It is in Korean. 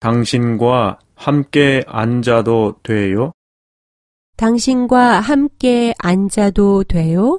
당신과 함께 앉아도 돼요? 당신과 함께 앉아도 돼요?